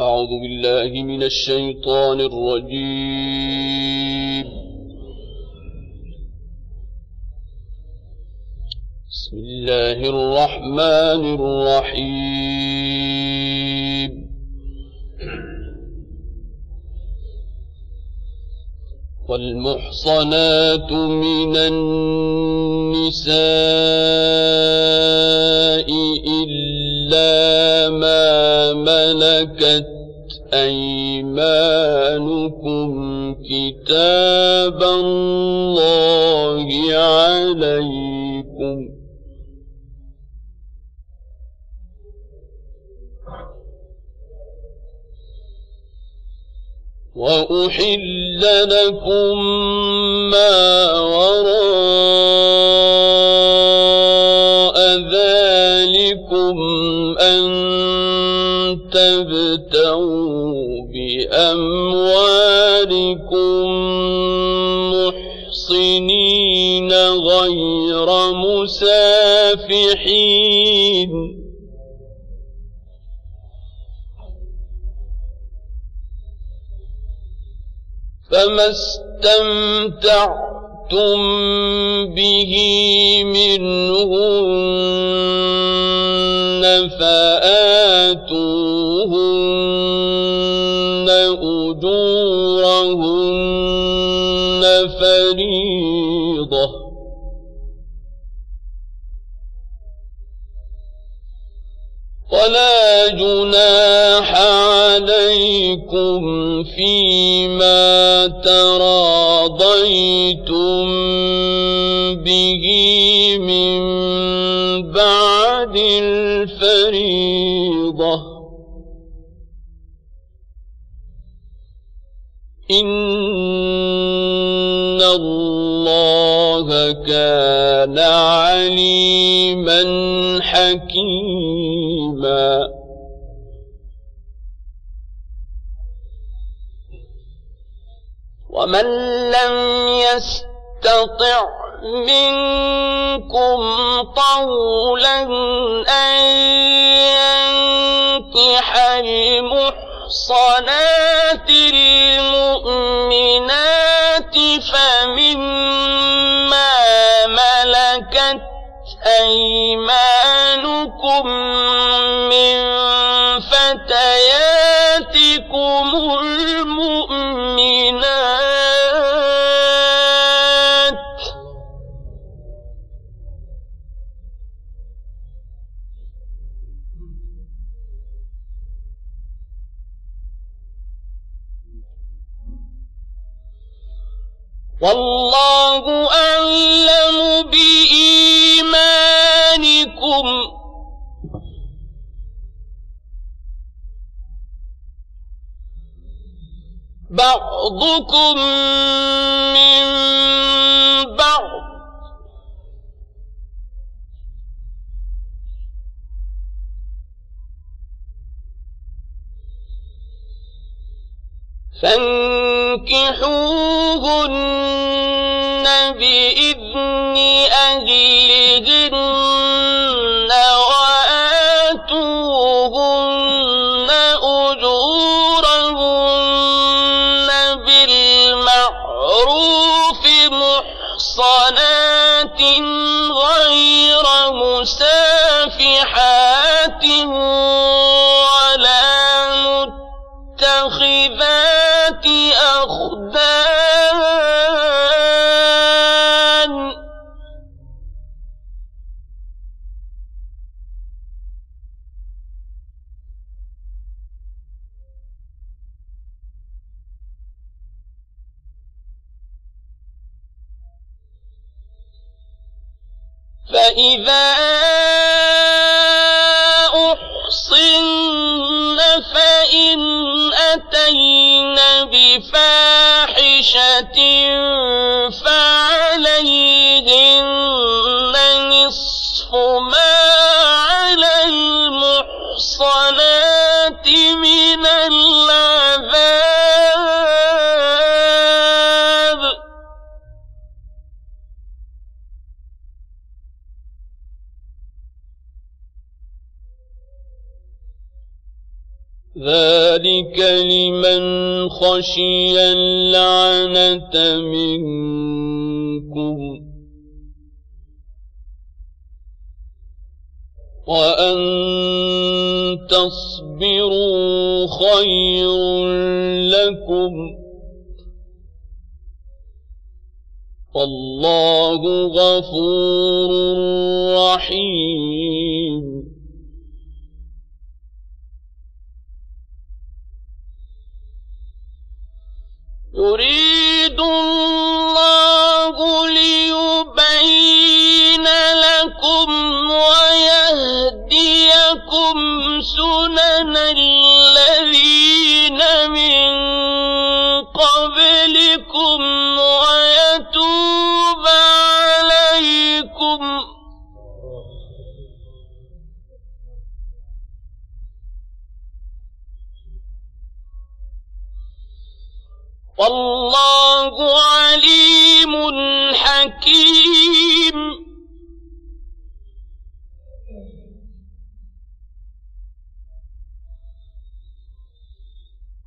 أعوذ بالله من الشيطان الرجيم. بسم الله الرحمن الرحيم. والمحصنات من النساء إلا ما ملكت أيمانكم كتاب الله عليكم. وأحل لكم ما وراء ذلكم أن تبتغوا بأموالكم محصنين غير مسافحين. فما استمتعتم به منهن فآتوهن أجورهن فريضة. ولا جناح عليكم فيما تراضيتم به من بعد الفريضة. إن الله كان عليما حكيما. ومن لم يستطع منكم طولا أن ينكح المحصنات المؤمنات فمما ملكت أيمانكم والله أعلم بإيمانكم. بعضكم من بعض. فانكحوهن بإذن أهلهن وآتوهن أجورهن بالمعروف محصنات غير مسافحات فإذا أحصن فإن أتين بفاحشة ذلك لمن خشي اللعنة منكم وأن تصبروا خير لكم والله غفور رحيم يريد الله ليبين لكم ويهديكم سنن الذين من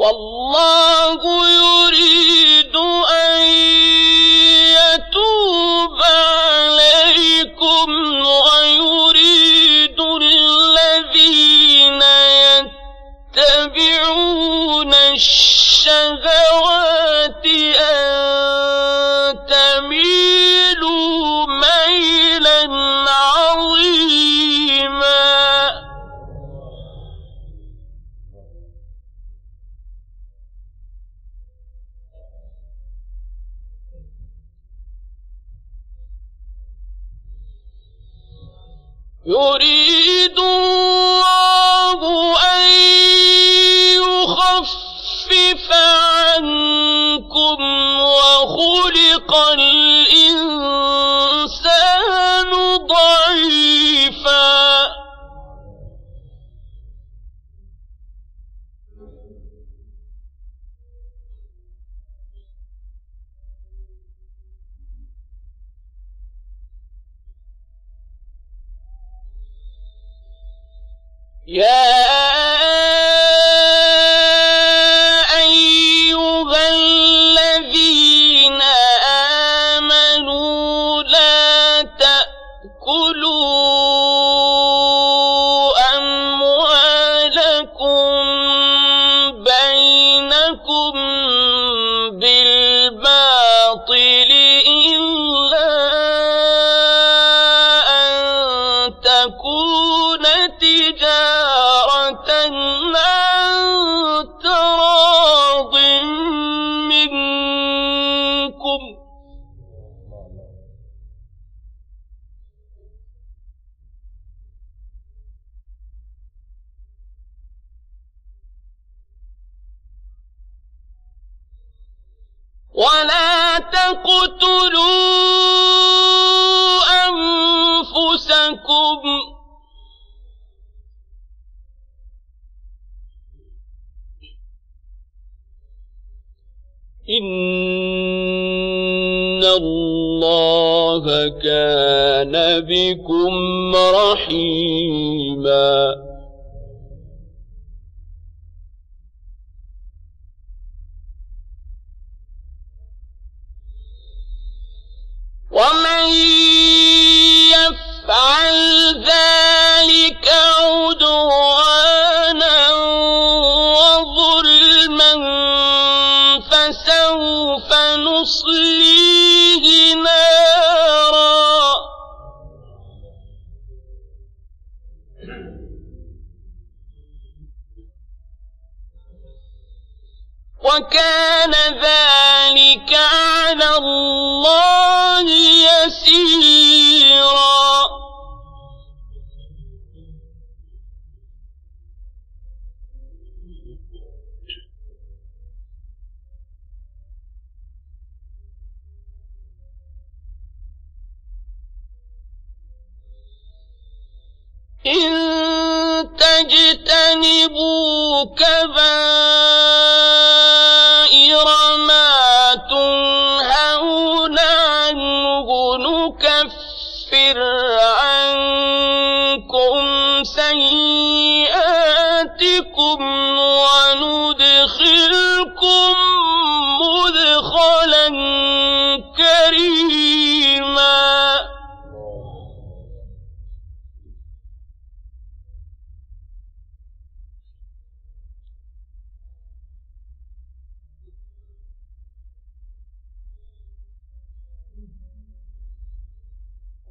والله يريد أن يتوب عليكم ويريد الذين يتبعون الشهوات يريد Yeah. إن الله كان بكم رحيما وكان ذلك على الله تجتنبوا كبائر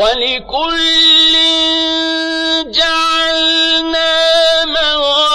ولكل جعلنا موالي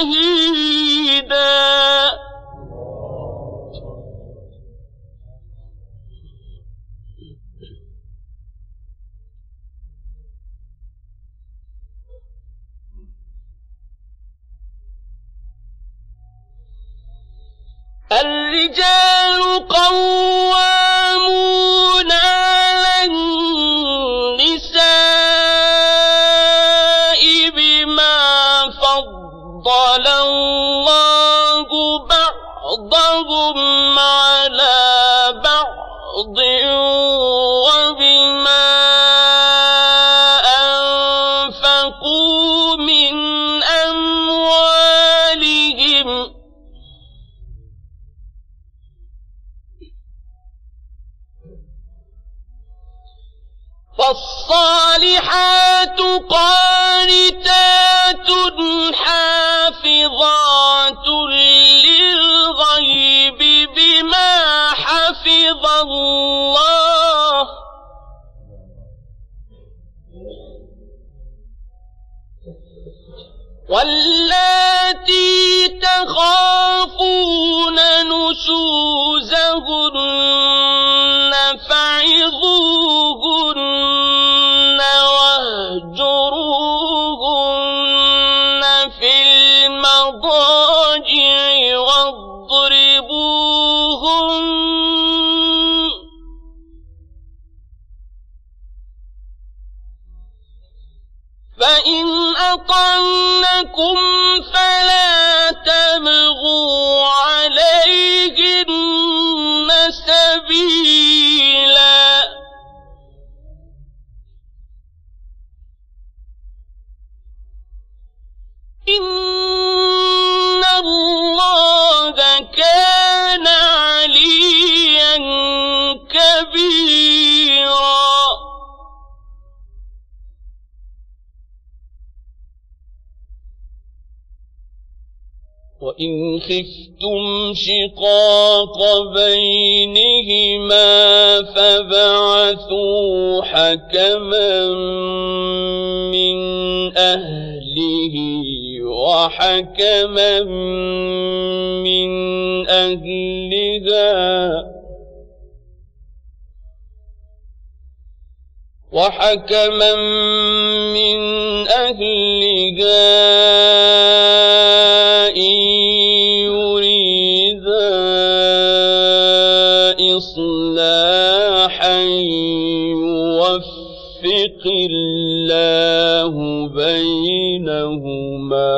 ही فضل الله بعضهم على بعض وإن خفتم شقاق بينهما فبعثوا حكما من أهله وحكما من أهلها وحكما من أهلها يوفق الله بينهما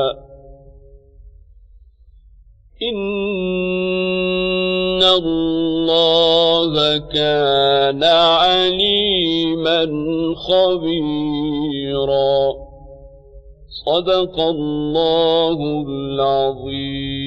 إن الله كان عليما خبيرا. صدق الله العظيم.